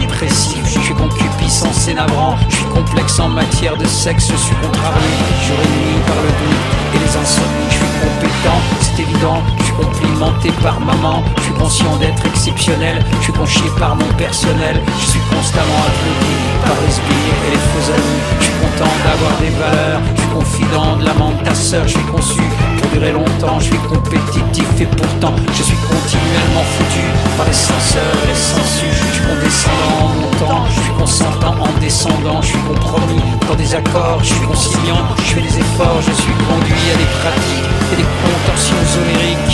dépressif, je suis concupiscent, c'est navrant, je suis complexe en matière de sexe, je suis contrarié et nuit par le doute et les insomnies, je suis compétent, c'est évident, je suis complimenté par maman, je suis conscient d'être exceptionnel, je suis conchié par mon personnel, je suis constamment applaudi par les sbires et les faux amis, je suis content d'avoir des valeurs, je suis confident de l'amant de ta sœur, je suis conçu pour durer longtemps, je suis compétitif et pourtant je suis continuellement foutu je suis compromis dans des accords, je suis conciliant, je fais des efforts, je suis conduit à des pratiques et des contorsions oniriques.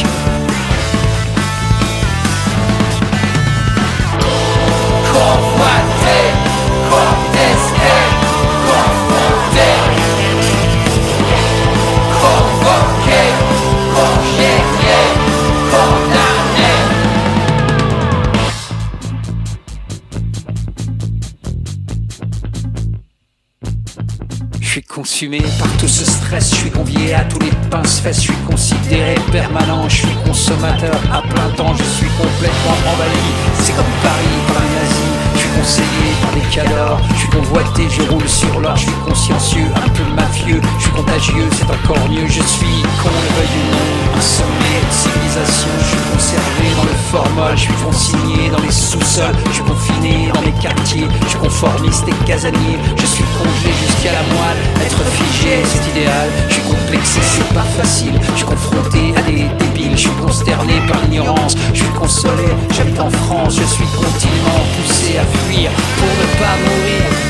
Consumé par tout ce stress, je suis convié à tous les pince-fesses, je suis considéré permanent, je suis consommateur à plein temps, je suis complètement envahi. C'est comme Paris par un nazi, je suis conseillé par des cadors, je suis convoité, je roule sur l'or, je suis consciencieux, un peu mafieux, je suis contagieux, c'est encore mieux, je suis qu'on le veuille ou un sommet de civilisation, je suis conservé dans le formol, je suis consigné dans les sous-sols, je suis confiné dans les quartiers, je suis conformiste et casanier, je suis congelé jusqu'à la moelle, être figé c'est idéal, je suis complexé, c'est pas facile, je suis confronté à des débiles, je suis consterné par l'ignorance, je suis consolé, j'habite en France, je suis continuellement poussé à fuir pour ne pas mourir.